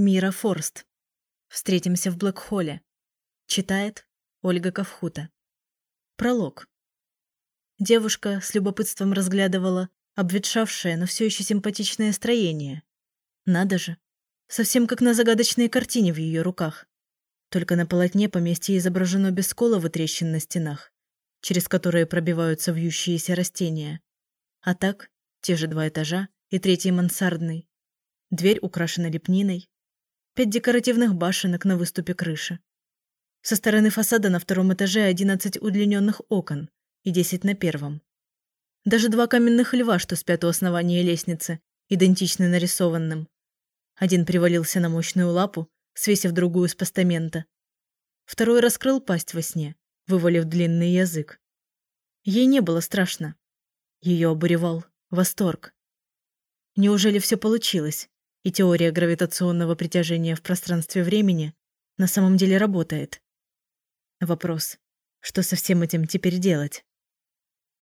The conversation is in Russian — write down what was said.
Мира Форст. Встретимся в Блэкхолле. Читает Ольга Кавхута. Пролог. Девушка с любопытством разглядывала обветшавшее, но все еще симпатичное строение. Надо же. Совсем как на загадочной картине в ее руках. Только на полотне поместье изображено без сколов и трещин на стенах, через которые пробиваются вьющиеся растения. А так, те же два этажа и третий мансардный. Дверь украшена лепниной. Пять декоративных башенок на выступе крыши. Со стороны фасада на втором этаже 11 удлиненных окон и 10 на первом. Даже два каменных льва, что спят у основания лестницы, идентичны нарисованным. Один привалился на мощную лапу, свесив другую с постамента. Второй раскрыл пасть во сне, вывалив длинный язык. Ей не было страшно. Ее обуревал восторг. Неужели все получилось, и теория гравитационного притяжения в пространстве времени на самом деле работает? Вопрос, что со всем этим теперь делать?